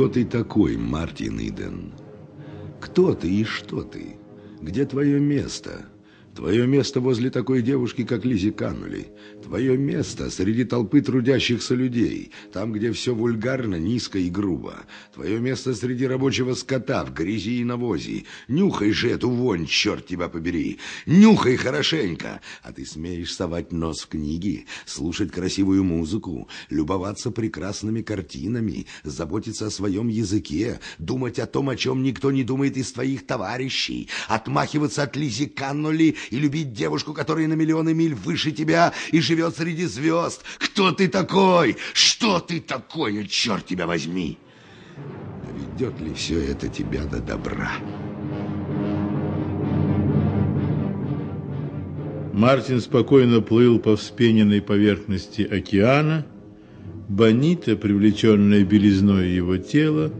Кто ты такой, Мартин Иден? Кто ты и что ты? Где твое место? Твое место возле такой девушки, как Лизи Каннули. Твое место среди толпы трудящихся людей, там, где все вульгарно, низко и грубо. Твое место среди рабочего скота в грязи и навозе. Нюхай же эту вонь, черт тебя побери. Нюхай хорошенько. А ты смеешь совать нос в книги, слушать красивую музыку, любоваться прекрасными картинами, заботиться о своем языке, думать о том, о чем никто не думает из твоих товарищей, отмахиваться от Лизи Каннули и любить девушку, которая на миллионы миль выше тебя и живет среди звезд. Кто ты такой? Что ты такое, черт тебя возьми? Ведет ли все это тебя до добра? Мартин спокойно плыл по вспененной поверхности океана. Бонита, привлеченная белизной его тела,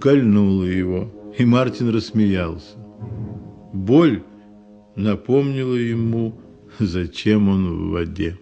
кольнула его, и Мартин рассмеялся. Боль напомнила ему, зачем он в воде.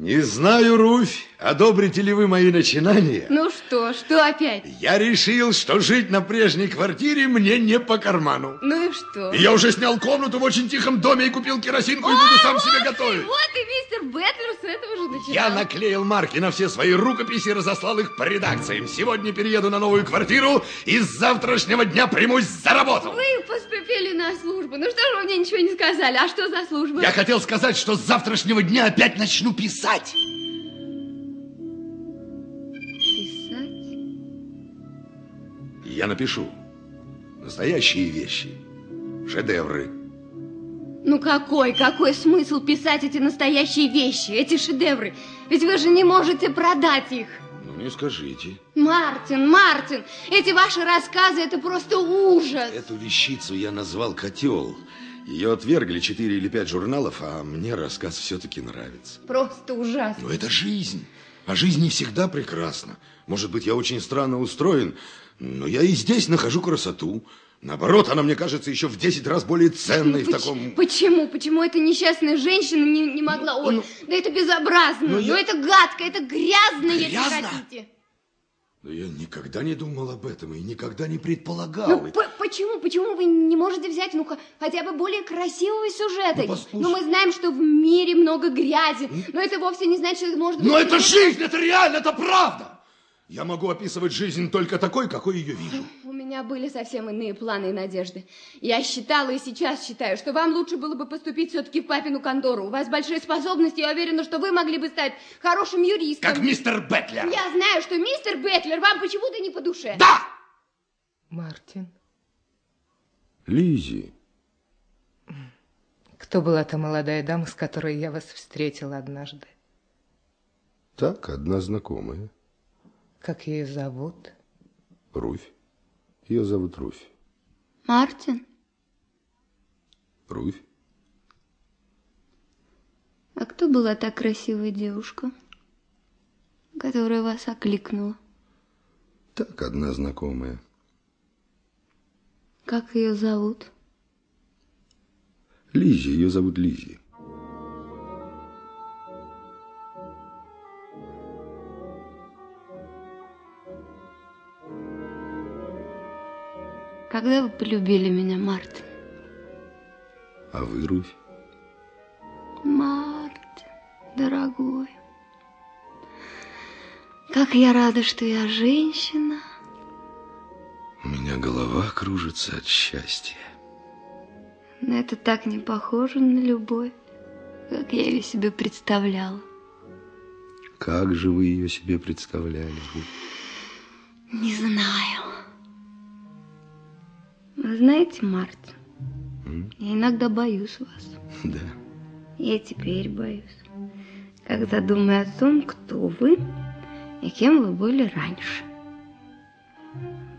Не знаю, Руфь, одобрите ли вы мои начинания? Ну что, что опять? Я решил, что жить на прежней квартире мне не по карману. Ну и что? И я уже снял комнату в очень тихом доме и купил керосинку и буду сам себе готовить. Вот и мистер Бэтлер с этого же начинал. Я наклеил марки на все свои рукописи и разослал их по редакциям. Сегодня перееду на новую квартиру и с завтрашнего дня примусь за работу. Вы поступили на службу. Ну что же вы мне ничего не сказали? А что за служба? Я хотел сказать, что с завтрашнего дня опять начну писать. Писать? Я напишу настоящие вещи, шедевры. Ну какой, какой смысл писать эти настоящие вещи, эти шедевры? Ведь вы же не можете продать их. Ну, не скажите. Мартин, Мартин, эти ваши рассказы, это просто ужас. Эту вещицу я назвал «Котел». Ее отвергли четыре или пять журналов, а мне рассказ все-таки нравится. Просто ужасно. Но это жизнь. А жизнь не всегда прекрасна. Может быть, я очень странно устроен, но я и здесь нахожу красоту. Наоборот, она мне кажется еще в 10 раз более ценной ну, в таком... Почему? Почему эта несчастная женщина не, не могла... Ой, ну, да это безобразно, ну, я... это гадко, это грязно, грязно? если хотите. Но я никогда не думал об этом и никогда не предполагал. Ну, почему? Почему вы не можете взять, ну, хотя бы более красивого сюжета? Ну, ну, мы знаем, что в мире много грязи, но это вовсе не значит, что быть... Но это жизнь, это реально, это правда! Я могу описывать жизнь только такой, какой ее вижу. У меня были совсем иные планы и надежды. Я считала и сейчас считаю, что вам лучше было бы поступить все-таки в папину контору. У вас большие способности, я уверена, что вы могли бы стать хорошим юристом. Как мистер Бетлер. Я знаю, что мистер Бетлер вам почему-то не по душе. Да! Мартин. Лизи. Кто была та молодая дама, с которой я вас встретила однажды? Так, одна знакомая. Как ее зовут? Руфь. Ее зовут Руфь. Мартин. Руфь. А кто была та красивая девушка, которая вас окликнула? Так, одна знакомая. Как ее зовут? Лизи, ее зовут Лизи. Когда вы полюбили меня, Мартин? А вы, Руфь? Мартин, дорогой. Как я рада, что я женщина. У меня голова кружится от счастья. Но это так не похоже на любовь, как я ее себе представляла. Как же вы ее себе представляли? Не знаю. Знаете, Мартин, М? я иногда боюсь вас. Да. Я теперь боюсь, когда думаю о том, кто вы и кем вы были раньше.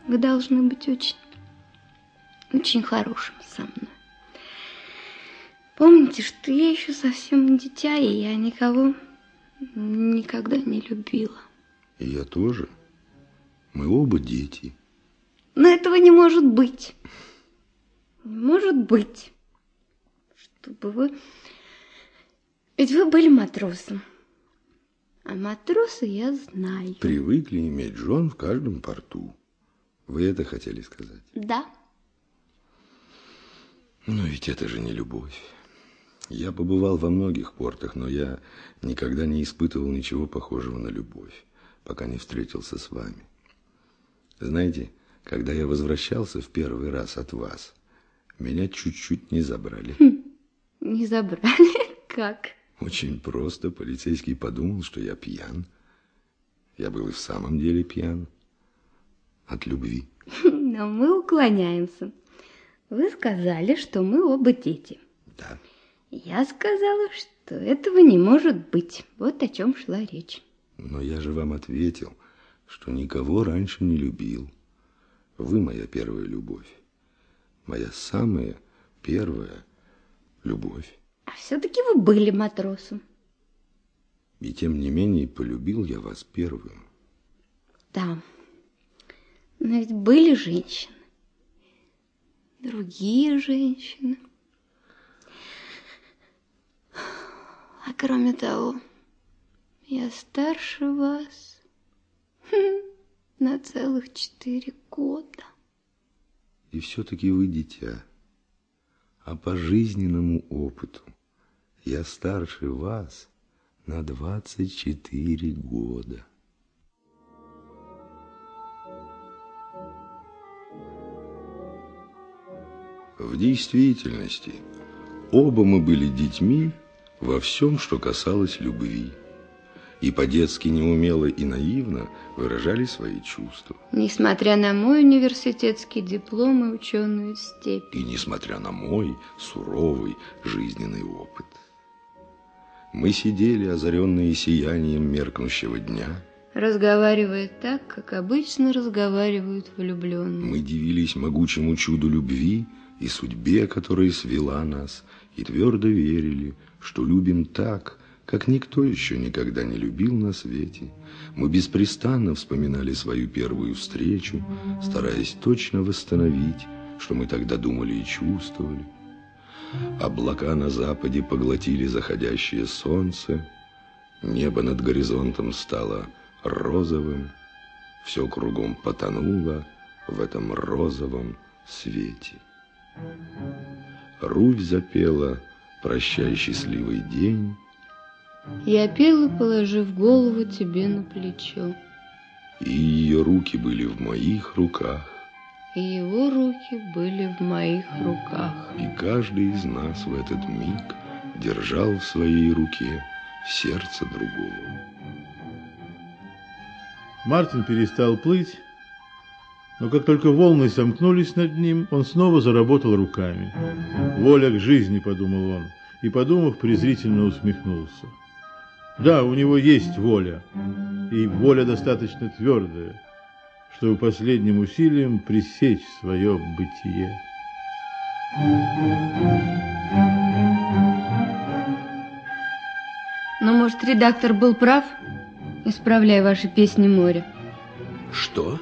Вы должны быть очень, очень хорошим со мной. Помните, что я еще совсем дитя, и я никого никогда не любила. И я тоже. Мы оба дети. Но этого не может быть. Не может быть, чтобы вы... Ведь вы были матросом. А матросы я знаю. Привыкли иметь жен в каждом порту. Вы это хотели сказать? Да. Но ведь это же не любовь. Я побывал во многих портах, но я никогда не испытывал ничего похожего на любовь, пока не встретился с вами. Знаете, когда я возвращался в первый раз от вас, меня чуть-чуть не забрали. Хм, не забрали? Как? Очень просто. Полицейский подумал, что я пьян. Я был и в самом деле пьян. От любви. Но мы уклоняемся. Вы сказали, что мы оба дети. Да. Я сказала, что этого не может быть. Вот о чем шла речь. Но я же вам ответил, что никого раньше не любил. Вы моя первая любовь. Моя самая первая любовь. А все-таки вы были матросом. И тем не менее полюбил я вас первым. Да. Но ведь были женщины. Другие женщины. А кроме того, я старше вас на целых четыре года. И все-таки вы дитя. А по жизненному опыту я старше вас на 24 года. В действительности, оба мы были детьми во всем, что касалось любви, и по-детски неумело и наивно выражали свои чувства. Несмотря на мой университетский диплом и ученую степень. И несмотря на мой суровый жизненный опыт. Мы сидели, озаренные сиянием меркнущего дня, разговаривая так, как обычно разговаривают влюбленные. Мы дивились могучему чуду любви и судьбе, которая свела нас, и твердо верили, что любим так, как никто еще никогда не любил на свете. Мы беспрестанно вспоминали свою первую встречу, стараясь точно восстановить, что мы тогда думали и чувствовали. Облака на западе поглотили заходящее солнце, небо над горизонтом стало розовым, все кругом потонуло в этом розовом свете. Руфь запела «Прощай, счастливый день». Я пела, положив голову тебе на плечо. И ее руки были в моих руках. И его руки были в моих руках. И каждый из нас в этот миг держал в своей руке сердце другого. Мартин перестал плыть, но как только волны сомкнулись над ним, он снова заработал руками. «Воля к жизни», — подумал он, и, подумав, презрительно усмехнулся. Да, у него есть воля, и воля достаточно твердая, чтобы последним усилием пресечь свое бытие. Но, может, редактор был прав, исправляя ваши песни моря? Что?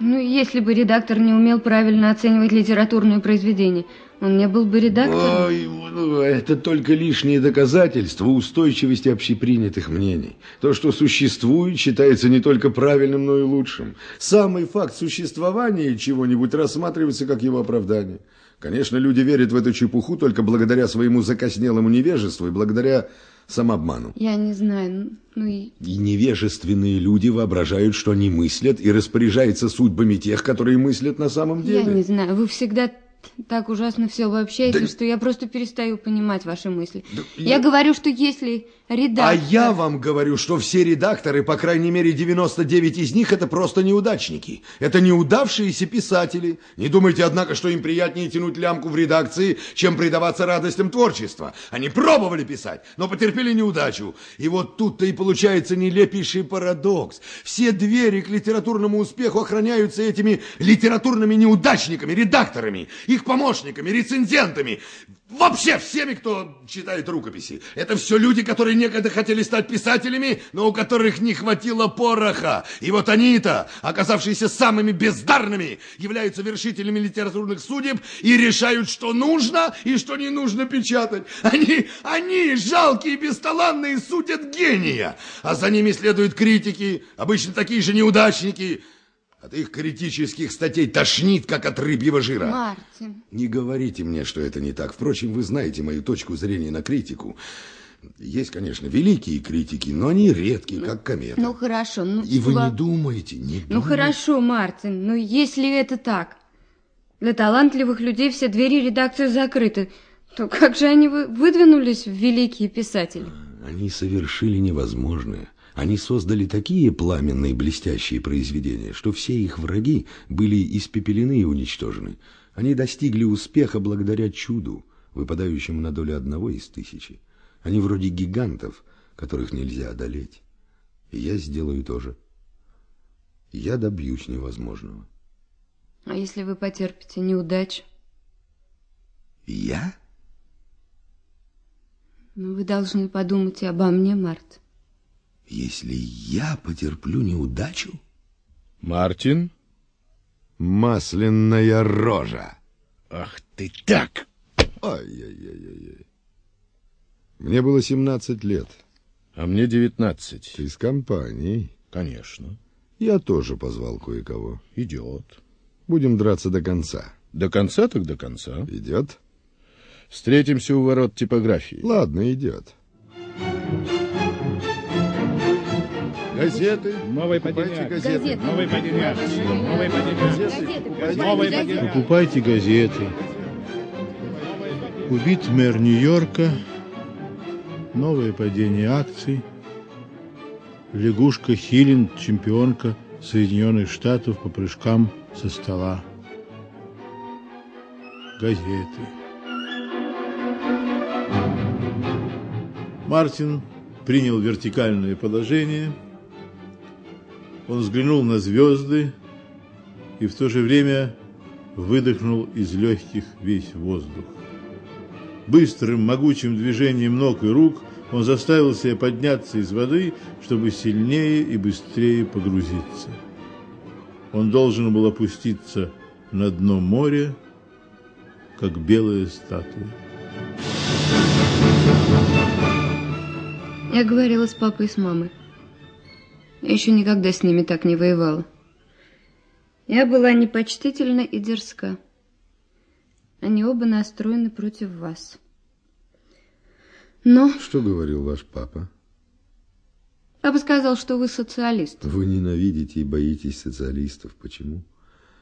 Ну, если бы редактор не умел правильно оценивать литературные произведения, он не был бы редактором. Ой, ну, это только лишние доказательства устойчивости общепринятых мнений. То, что существует, считается не только правильным, но и лучшим. Самый факт существования чего-нибудь рассматривается как его оправдание. Конечно, люди верят в эту чепуху только благодаря своему закоснелому невежеству и благодаря самообману. Я не знаю, ну и... И невежественные люди воображают, что они мыслят и распоряжаются судьбами тех, которые мыслят на самом деле. Я не знаю, вы всегда так ужасно все обобщаете, да... что я просто перестаю понимать ваши мысли. Да я... я говорю, что если редактор... А я вам говорю, что все редакторы, по крайней мере 99 из них, это просто неудачники. Это неудавшиеся писатели. Не думайте, однако, что им приятнее тянуть лямку в редакции, чем предаваться радостям творчества. Они пробовали писать, но потерпели неудачу. И вот тут-то и получается нелепейший парадокс. Все двери к литературному успеху охраняются этими литературными неудачниками, редакторами их помощниками, рецензентами. Вообще всеми, кто читает рукописи. Это все люди, которые некогда хотели стать писателями, но у которых не хватило пороха. И вот они-то, оказавшиеся самыми бездарными, являются вершителями литературных судеб и решают, что нужно и что не нужно печатать. Они, они, жалкие и бесталанные, судят гения. А за ними следуют критики, обычно такие же неудачники – от их критических статей тошнит, как от рыбьего жира. Мартин. Не говорите мне, что это не так. Впрочем, вы знаете мою точку зрения на критику. Есть, конечно, великие критики, но они редкие, как комета. Ну, хорошо. Ну, И вы не думаете, не Ну, думаете. хорошо, Мартин, но если это так, для талантливых людей все двери редакции закрыты, то как же они вы- выдвинулись в великие писатели? Они совершили невозможное. Они создали такие пламенные блестящие произведения, что все их враги были испепелены и уничтожены. Они достигли успеха благодаря чуду, выпадающему на долю одного из тысячи. Они вроде гигантов, которых нельзя одолеть. И я сделаю то же. Я добьюсь невозможного. А если вы потерпите неудачу? Я? Ну, вы должны подумать и обо мне, Март. Если я потерплю неудачу? Мартин? Масляная рожа. Ах ты так! Ай-яй-яй-яй. Мне было 17 лет. А мне девятнадцать. Из компании. Конечно. Я тоже позвал кое-кого. Идет. Будем драться до конца. До конца так до конца. Идет? Встретимся у ворот типографии. Ладно, идет. Газеты. Новый Покупайте подняк. газеты. Новый подняк. Новый подняк. Новый подняк. Покупайте газеты. Убит мэр Нью-Йорка. Новое падение акций. Лягушка Хилин, чемпионка Соединенных Штатов по прыжкам со стола. Газеты. Мартин принял вертикальное положение. Он взглянул на звезды и в то же время выдохнул из легких весь воздух. Быстрым, могучим движением ног и рук он заставил себя подняться из воды, чтобы сильнее и быстрее погрузиться. Он должен был опуститься на дно моря, как белая статуя. Я говорила с папой и с мамой. Я еще никогда с ними так не воевала. Я была непочтительна и дерзка. Они оба настроены против вас. Но Что говорил ваш папа? папа сказал, что вы социалист. Вы ненавидите и боитесь социалистов. Почему?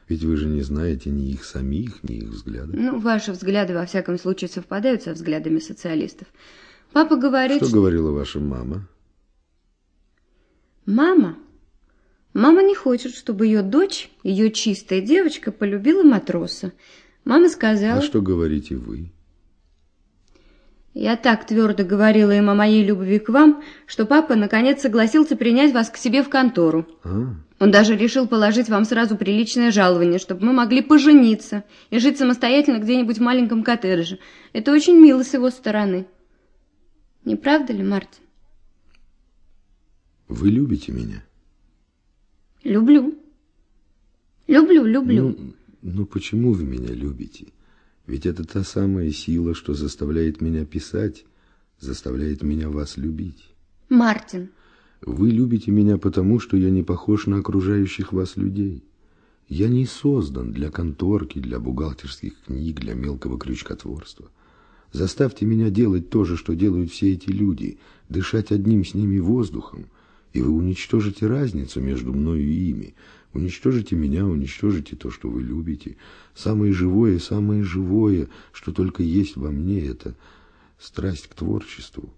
Ведь вы же не знаете ни их самих, ни их взглядов. Ну, ваши взгляды, во всяком случае, совпадают со взглядами социалистов. Папа говорит, Что говорила ваша мама? Мама? Мама не хочет, чтобы ее дочь, ее чистая девочка, полюбила матроса. Мама сказала... А что говорите вы? Я так твердо говорила им о моей любви к вам, что папа наконец согласился принять вас к себе в контору. А, Он даже решил положить вам сразу приличное жалование, чтобы мы могли пожениться и жить самостоятельно где-нибудь в маленьком коттедже. Это очень мило с его стороны. Не правда ли, Мартин? Вы любите меня? Люблю. Люблю, люблю. Ну, ну почему вы меня любите? Ведь это та самая сила, что заставляет меня писать, заставляет меня вас любить. Мартин, Вы любите меня потому, что я не похож на окружающих вас людей. Я не создан для конторки, для бухгалтерских книг, для мелкого крючкотворства. Заставьте меня делать то же, что делают все эти люди, дышать одним с ними воздухом, и вы уничтожите разницу между мною и ими. Уничтожите меня, уничтожите то, что вы любите. Самое живое, самое живое, что только есть во мне, это страсть к творчеству.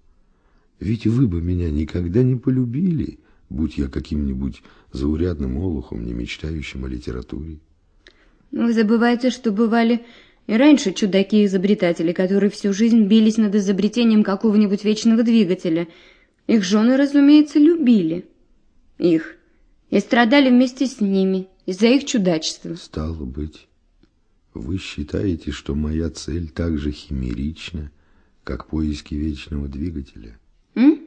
Ведь вы бы меня никогда не полюбили, будь я каким-нибудь заурядным олухом, не мечтающим о литературе. вы забываете, что бывали и раньше чудаки-изобретатели, которые всю жизнь бились над изобретением какого-нибудь вечного двигателя. Их жены, разумеется, любили их и страдали вместе с ними из-за их чудачества. Стало быть, Вы считаете, что моя цель так же химерична, как поиски вечного двигателя? М?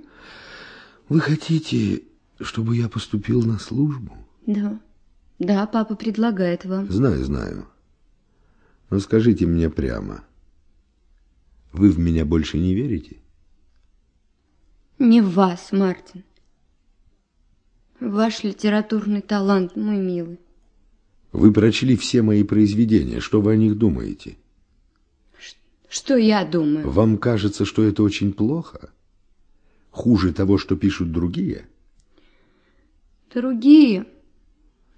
Вы хотите, чтобы я поступил на службу? Да. Да, папа предлагает вам. Знаю, знаю. Но скажите мне прямо, вы в меня больше не верите? Не в вас, Мартин. Ваш литературный талант, мой милый. Вы прочли все мои произведения. Что вы о них думаете? Что я думаю? Вам кажется, что это очень плохо? Хуже того, что пишут другие? Другие.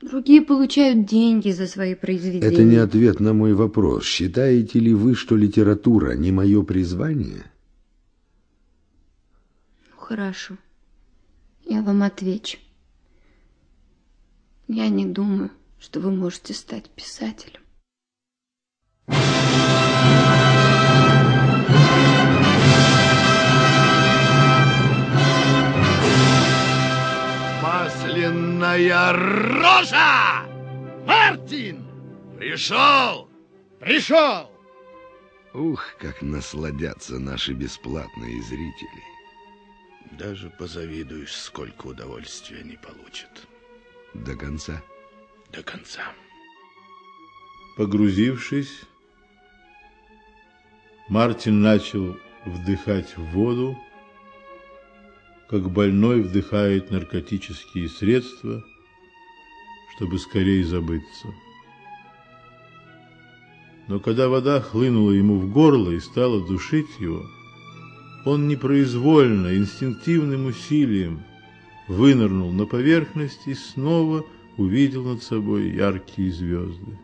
Другие получают деньги за свои произведения. Это не ответ на мой вопрос. Считаете ли вы, что литература не мое призвание? Хорошо. Я вам отвечу. Я не думаю, что вы можете стать писателем. Масляная рожа! Мартин! Пришел! Пришел! Ух, как насладятся наши бесплатные зрители. Даже позавидуешь, сколько удовольствия они получат. До конца? До конца. Погрузившись, Мартин начал вдыхать в воду, как больной вдыхает наркотические средства, чтобы скорее забыться. Но когда вода хлынула ему в горло и стала душить его, он непроизвольно, инстинктивным усилием вынырнул на поверхность и снова увидел над собой яркие звезды.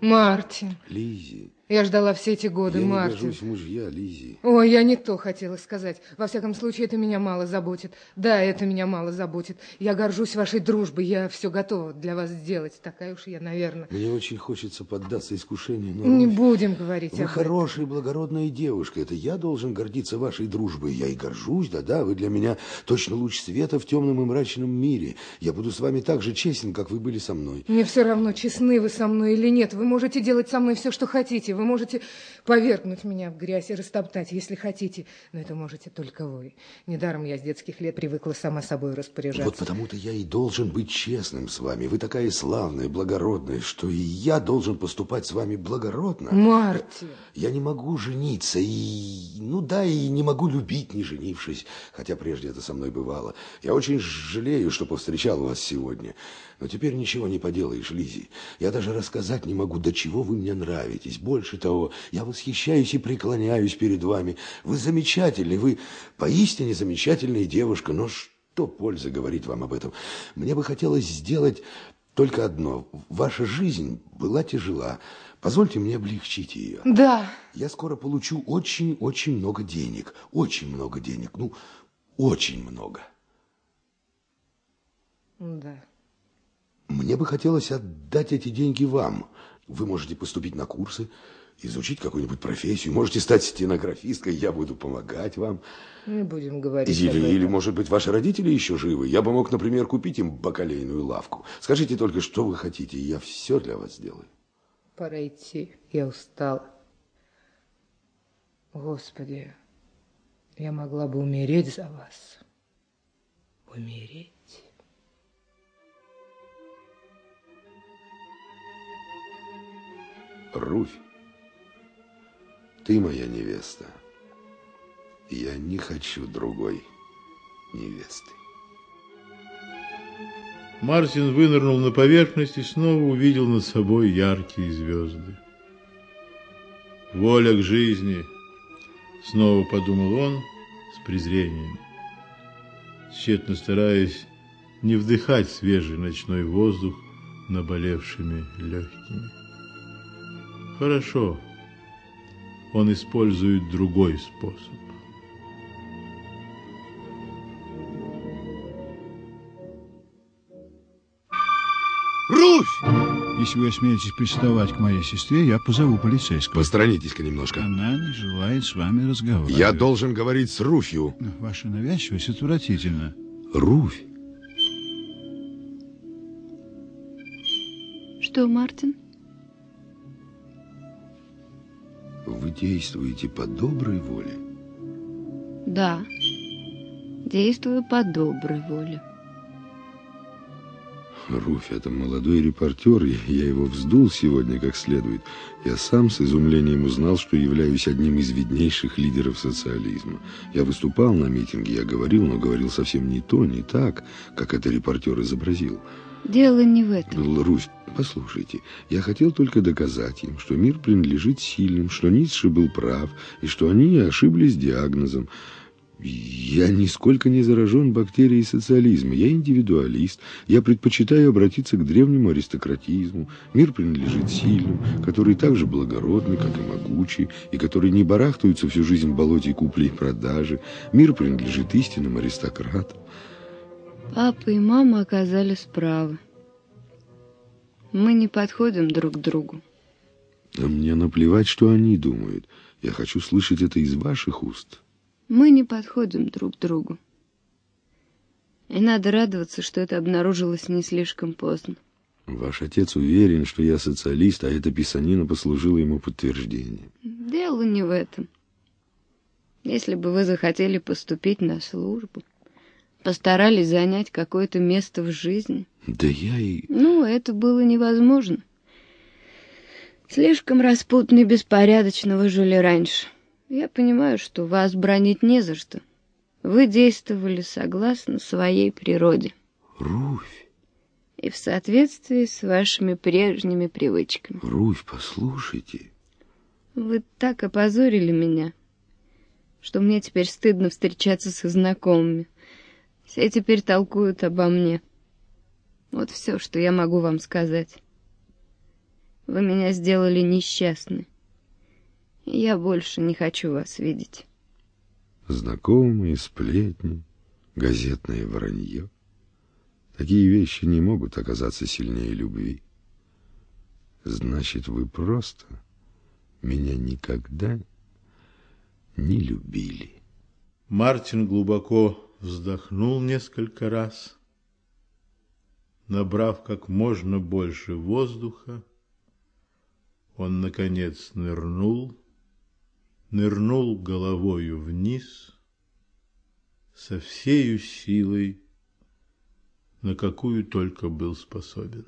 Мартин, Лизи, я ждала все эти годы, я не Мартин. гожусь в мужья, Лизи. Ой, я не то хотела сказать. Во всяком случае, это меня мало заботит. Да, это меня мало заботит. Я горжусь вашей дружбой. Я все готова для вас сделать. Такая уж я, наверное. Мне очень хочется поддаться искушению, но... Не будем говорить Вы об этом. хорошая, благородная девушка. Это я должен гордиться вашей дружбой. Я и горжусь, да-да. Вы для меня точно луч света в темном и мрачном мире. Я буду с вами так же честен, как вы были со мной. Мне все равно, честны вы со мной или нет. Вы можете делать со мной все, что хотите. Вы можете повергнуть меня в грязь и растоптать, если хотите. Но это можете только вы. Недаром я с детских лет привыкла сама собой распоряжаться. Вот потому-то я и должен быть честным с вами. Вы такая славная, благородная, что и я должен поступать с вами благородно. Мартин! Я не могу жениться и... Ну да, и не могу любить, не женившись. Хотя прежде это со мной бывало. Я очень жалею, что повстречал вас сегодня. Но теперь ничего не поделаешь, Лизи. Я даже рассказать не могу, до чего вы мне нравитесь. Больше того, я восхищаюсь и преклоняюсь перед вами. Вы замечательны, вы поистине замечательная девушка. Но что пользы говорить вам об этом? Мне бы хотелось сделать только одно. Ваша жизнь была тяжела. Позвольте мне облегчить ее. Да, Я скоро получу очень-очень много денег. Очень много денег. Ну, очень много. да. Мне бы хотелось отдать эти деньги вам. Вы можете поступить на курсы, изучить какую-нибудь профессию, можете стать стенографисткой, я буду помогать вам. Не будем говорить об Или, этом. или, может быть, ваши родители еще живы. Я бы мог, например, купить им бакалейную лавку. Скажите только, что вы хотите, и я все для вас сделаю. Пора идти. Я устала. Господи, я могла бы умереть за вас. Умереть. Руфь, ты моя невеста. Я не хочу другой невесты. Мартин вынырнул на поверхность и снова увидел над собой яркие звезды. «Воля к жизни!» — снова подумал он с презрением, тщетно стараясь не вдыхать свежий ночной воздух наболевшими легкими. Хорошо, он использует другой способ. Руфь! Если вы осмелитесь приставать к моей сестре, я позову полицейского. Посторонитесь-ка немножко. Она не желает с вами разговаривать. Я должен говорить с Руфью. Ваша навязчивость отвратительна. Руфь, Что, Мартин? Действуете по доброй воле? Да, действую по доброй воле. Руфь, это молодой репортер, я его вздул сегодня как следует. Я сам с изумлением узнал, что являюсь одним из виднейших лидеров социализма. Я выступал на митинге, я говорил, но говорил совсем не то, не так, как это репортер изобразил. Дело не в этом. Руфь, послушайте, я хотел только доказать им, что мир принадлежит сильным, что Ницше был прав, и что они ошиблись диагнозом. Я нисколько не заражен бактерией социализма. Я индивидуалист. Я предпочитаю обратиться к древнему аристократизму. Мир принадлежит сильным, которые так же благородны, как и могучие, и которые не барахтаются всю жизнь в болоте купли и продажи. Мир принадлежит истинным аристократам. Папа и мама оказались правы. Мы не подходим друг к другу. А мне наплевать, что они думают. Я хочу слышать это из ваших уст. Мы не подходим друг к другу. И надо радоваться, что это обнаружилось не слишком поздно. Ваш отец уверен, что я социалист, а эта писанина послужила ему подтверждением. Дело не в этом. Если бы вы захотели поступить на службу, постарались занять какое-то место в жизни... Да я и... Ну, это было невозможно. Слишком распутно и беспорядочно вы жили раньше. Я понимаю, что вас бронить не за что. Вы действовали согласно своей природе. Руфь. И в соответствии с вашими прежними привычками. Руфь, послушайте. Вы так опозорили меня, что мне теперь стыдно встречаться со знакомыми. Все теперь толкуют обо мне. Вот все, что я могу вам сказать. Вы меня сделали несчастной. Я больше не хочу вас видеть. Знакомые сплетни, газетное вранье. Такие вещи не могут оказаться сильнее любви. Значит, вы просто меня никогда не любили. Мартин глубоко вздохнул несколько раз, набрав как можно больше воздуха, он, наконец, нырнул нырнул головою вниз со всею силой, на какую только был способен.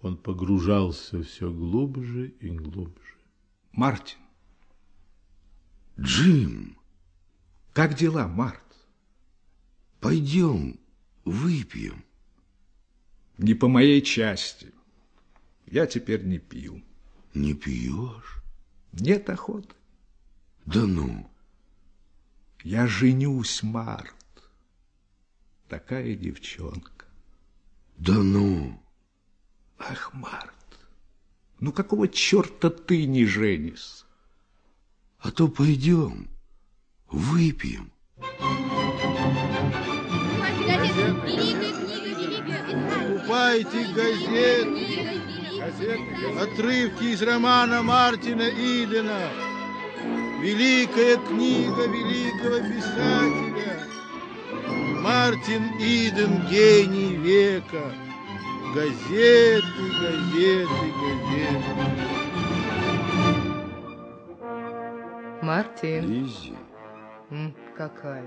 Он погружался все глубже и глубже. Мартин. Джим. Как дела, Март? Пойдем, выпьем. Не по моей части. Я теперь не пью. Не пьешь? Нет охоты. Да ну. Я женюсь, Март. Такая девчонка. Да ну. Ах, Март, ну какого черта ты не женишься? А то пойдем, выпьем. Покупайте газеты. Отрывки из романа Мартина Идена. Великая книга великого писателя. Мартин Иден, гений века. Газеты, газеты, газеты. Мартин. Лиззи. М, какая?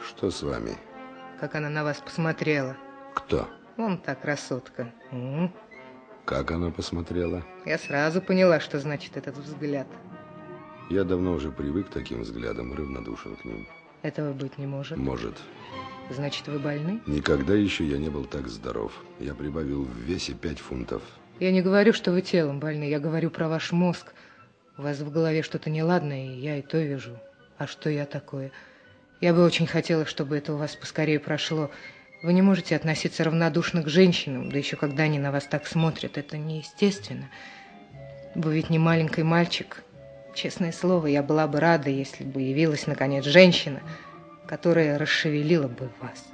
Что с вами? Как она на вас посмотрела. Кто? Вон та красотка. М, Как она посмотрела? Я сразу поняла, что значит этот взгляд. Я давно уже привык к таким взглядам и равнодушен к ним. Этого быть не может. Может. Значит, вы больны? Никогда еще я не был так здоров. Я прибавил в весе пять фунтов. Я не говорю, что вы телом больны, я говорю про ваш мозг. У вас в голове что-то неладное, и я и то вижу. А что я такое? Я бы очень хотела, чтобы это у вас поскорее прошло. Вы не можете относиться равнодушно к женщинам, да еще когда они на вас так смотрят. Это неестественно. Вы ведь не маленький мальчик. Честное слово, я была бы рада, если бы явилась, наконец, женщина, которая расшевелила бы вас.